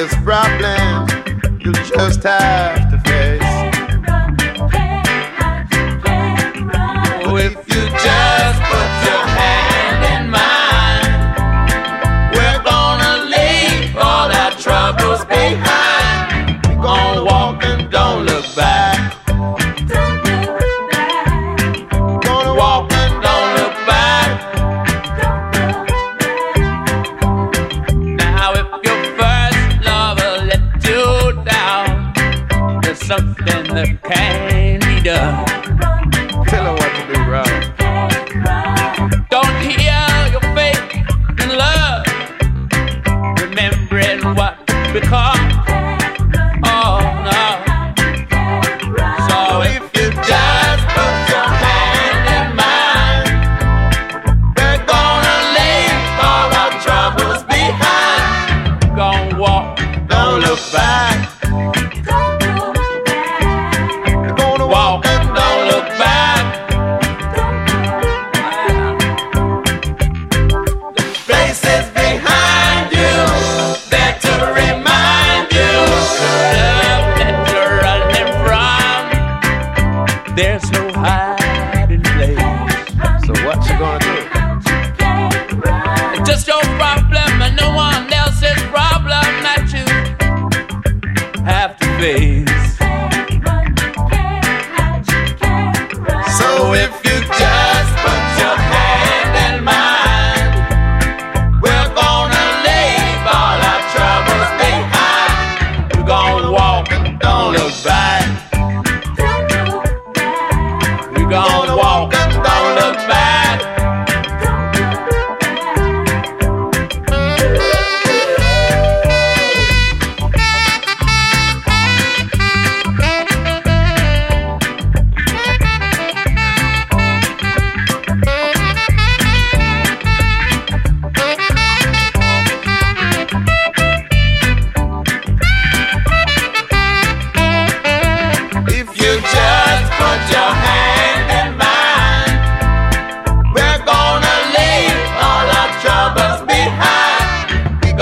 This problem. You just have There's no hiding place. So what you gonna do? Just do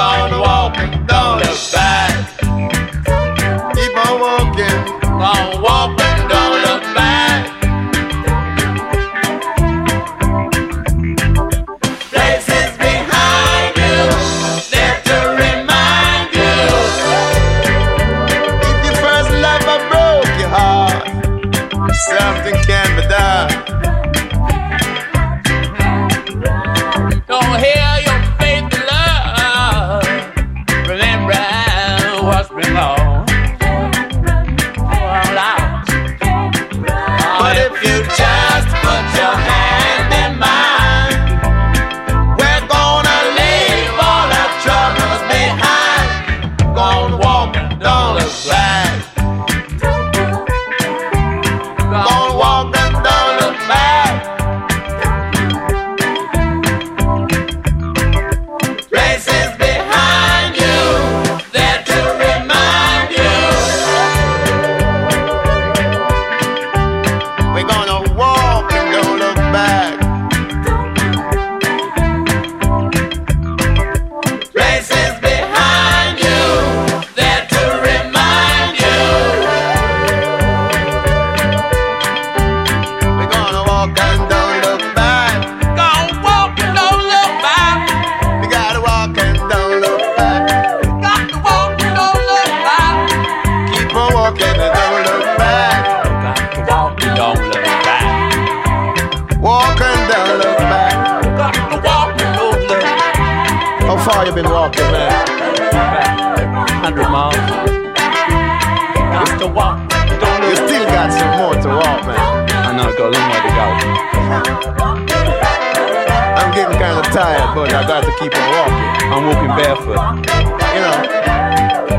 on walking, far you been walking, man? Hundred miles. It's the walk. You still got some more to walk, man. I know, it's got a long way to go. I'm getting kind of tired, but I got to keep on walking. I'm walking barefoot. You know.